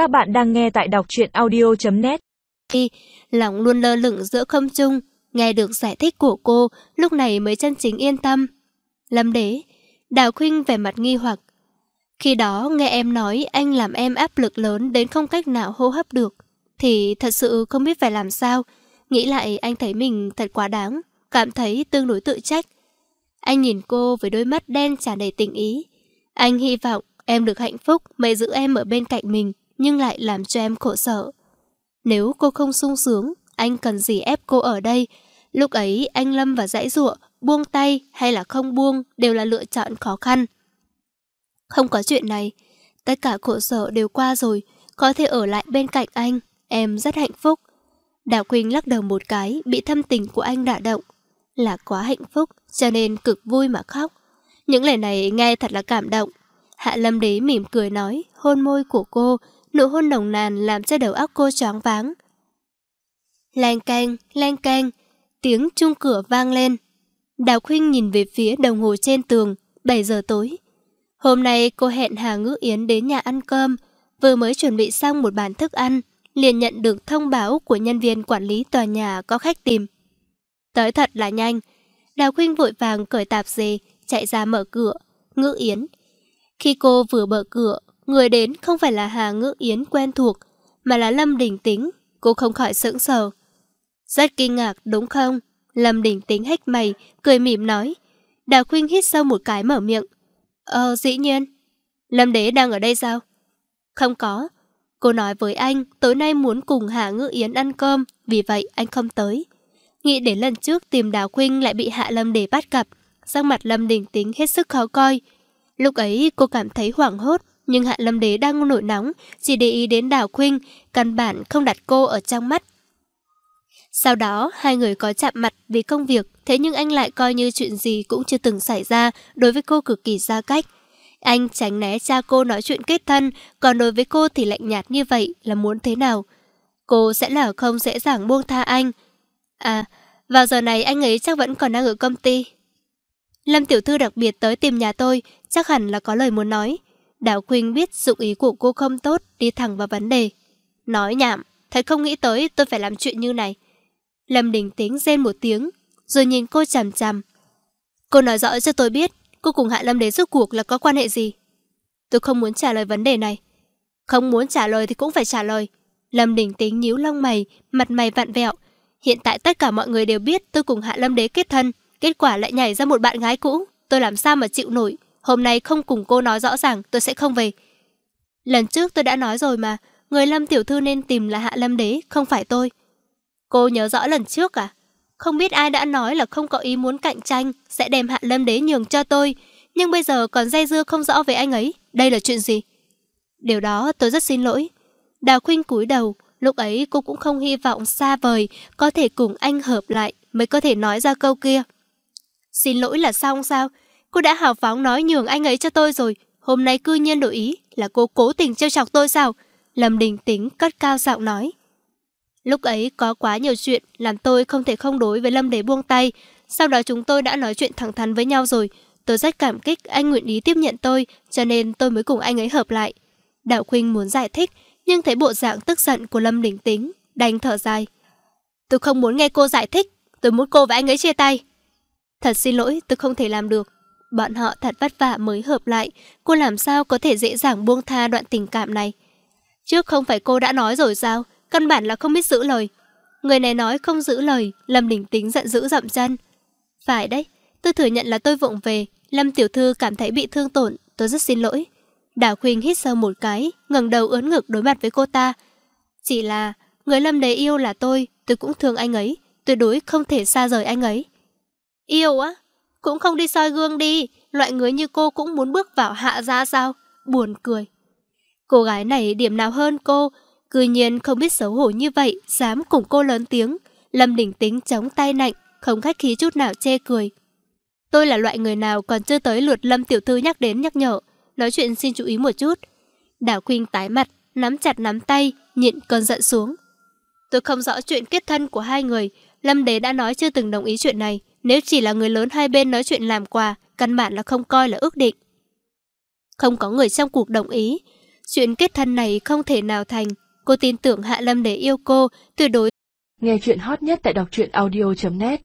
Các bạn đang nghe tại đọc truyện audio.net Lòng luôn lơ lửng giữa không trung, Nghe được giải thích của cô, Lúc này mới chân chính yên tâm. Lâm đế, Đào Khuynh vẻ mặt nghi hoặc. Khi đó nghe em nói Anh làm em áp lực lớn đến không cách nào hô hấp được, Thì thật sự không biết phải làm sao. Nghĩ lại anh thấy mình thật quá đáng, Cảm thấy tương đối tự trách. Anh nhìn cô với đôi mắt đen tràn đầy tình ý. Anh hy vọng em được hạnh phúc, Mới giữ em ở bên cạnh mình. Nhưng lại làm cho em khổ sở. Nếu cô không sung sướng, Anh cần gì ép cô ở đây? Lúc ấy anh lâm và dãy ruộng, Buông tay hay là không buông Đều là lựa chọn khó khăn. Không có chuyện này, Tất cả khổ sở đều qua rồi, Có thể ở lại bên cạnh anh, Em rất hạnh phúc. Đào Quỳnh lắc đầu một cái, Bị thâm tình của anh đả động. Là quá hạnh phúc, cho nên cực vui mà khóc. Những lời này nghe thật là cảm động. Hạ Lâm Đế mỉm cười nói, Hôn môi của cô Nụ hôn nồng nàn làm cho đầu óc cô choáng váng Lan canh, lan canh Tiếng chuông cửa vang lên Đào Khuynh nhìn về phía đồng hồ trên tường 7 giờ tối Hôm nay cô hẹn Hà Ngữ Yến đến nhà ăn cơm Vừa mới chuẩn bị xong một bàn thức ăn liền nhận được thông báo của nhân viên quản lý tòa nhà có khách tìm. Tới thật là nhanh. Đào Khuynh vội vàng cởi tạp dề, chạy ra mở cửa. Ngữ Yến. Khi cô vừa mở cửa, người đến không phải là Hà Ngữ Yến quen thuộc, mà là Lâm Đình Tính. Cô không khỏi sững sờ. Rất kinh ngạc đúng không? Lâm Đình Tính hách mày, cười mỉm nói. Đào Khuynh hít sâu một cái mở miệng. Ờ, dĩ nhiên. Lâm Đế đang ở đây sao? Không có. Cô nói với anh tối nay muốn cùng Hạ Ngữ Yến ăn cơm, vì vậy anh không tới. Nghĩ đến lần trước tìm Đào Khuynh lại bị Hạ Lâm đế bắt gặp, sắc mặt Lâm Đình Tính hết sức khó coi. Lúc ấy cô cảm thấy hoảng hốt, nhưng Hạ Lâm Đế đang nổi nóng, chỉ để ý đến Đào Khuynh, căn bản không đặt cô ở trong mắt. Sau đó, hai người có chạm mặt vì công việc, thế nhưng anh lại coi như chuyện gì cũng chưa từng xảy ra, đối với cô cực kỳ xa cách. Anh tránh né cha cô nói chuyện kết thân, còn đối với cô thì lạnh nhạt như vậy là muốn thế nào? Cô sẽ là không dễ dàng buông tha anh. À, vào giờ này anh ấy chắc vẫn còn đang ở công ty. Lâm Tiểu Thư đặc biệt tới tìm nhà tôi, chắc hẳn là có lời muốn nói. Đào Quynh biết dụng ý của cô không tốt, đi thẳng vào vấn đề. Nói nhảm, thật không nghĩ tới tôi phải làm chuyện như này. Lâm Đình Tính rên một tiếng, rồi nhìn cô chằm chằm. Cô nói rõ cho tôi biết, Cô cùng Hạ Lâm Đế rốt cuộc là có quan hệ gì? Tôi không muốn trả lời vấn đề này. Không muốn trả lời thì cũng phải trả lời. Lâm Đình tính nhíu lông mày, mặt mày vặn vẹo. Hiện tại tất cả mọi người đều biết tôi cùng Hạ Lâm Đế kết thân. Kết quả lại nhảy ra một bạn gái cũ. Tôi làm sao mà chịu nổi. Hôm nay không cùng cô nói rõ ràng tôi sẽ không về. Lần trước tôi đã nói rồi mà. Người Lâm Tiểu Thư nên tìm là Hạ Lâm Đế, không phải tôi. Cô nhớ rõ lần trước à? Không biết ai đã nói là không có ý muốn cạnh tranh, sẽ đem Hạ Lâm Đế nhường cho tôi. Nhưng bây giờ còn dây dưa không rõ về anh ấy. Đây là chuyện gì? Điều đó tôi rất xin lỗi. Đào Khuynh cúi đầu, lúc ấy cô cũng không hy vọng xa vời có thể cùng anh hợp lại mới có thể nói ra câu kia. Xin lỗi là xong sao? Cô đã hào phóng nói nhường anh ấy cho tôi rồi. Hôm nay cư nhiên đổi ý là cô cố tình trêu chọc tôi sao? Lâm Đình Tính cất cao giọng nói. Lúc ấy có quá nhiều chuyện làm tôi không thể không đối với Lâm để buông tay. Sau đó chúng tôi đã nói chuyện thẳng thắn với nhau rồi. Tôi rất cảm kích anh nguyện ý tiếp nhận tôi, cho nên tôi mới cùng anh ấy hợp lại. Đạo Khuynh muốn giải thích, nhưng thấy bộ dạng tức giận của Lâm Đình Tính, đành thở dài. Tôi không muốn nghe cô giải thích, tôi muốn cô và anh ấy chia tay. Thật xin lỗi, tôi không thể làm được. Bọn họ thật vất vả mới hợp lại, cô làm sao có thể dễ dàng buông tha đoạn tình cảm này. Trước không phải cô đã nói rồi sao, Căn bản là không biết giữ lời. Người này nói không giữ lời Lâm Đình Tính giận dữ dậm chân. Phải đấy, tôi thừa nhận là tôi vụng về. Lâm Tiểu Thư cảm thấy bị thương tổn Tôi rất xin lỗi. Đào Khuynh hít sâu một cái ngẩng đầu ướn ngực đối mặt với cô ta. Chỉ là người Lâm đấy yêu là tôi Tôi cũng thương anh ấy. Tuyệt đối không thể xa rời anh ấy. Yêu á? Cũng không đi soi gương đi Loại người như cô cũng muốn bước vào hạ gia sao Buồn cười Cô gái này điểm nào hơn cô Cư nhiên không biết xấu hổ như vậy, dám cùng cô lớn tiếng. Lâm Đình Tính chống tay nạnh, không khách khí chút nào chê cười. Tôi là loại người nào còn chưa tới lượt Lâm Tiểu Thư nhắc đến nhắc nhở. Nói chuyện xin chú ý một chút. Đào Quynh tái mặt, nắm chặt nắm tay, nhịn cơn giận xuống. Tôi không rõ chuyện kết thân của hai người. Lâm Đế đã nói chưa từng đồng ý chuyện này. Nếu chỉ là người lớn hai bên nói chuyện làm quà, căn bản là không coi là ước định. Không có người trong cuộc đồng ý, Chuyện kết thân này không thể nào thành. Cô tin tưởng Hạ Lâm để yêu cô, tuyệt đối. Nghe chuyện hot nhất tại đọc truyện audio.net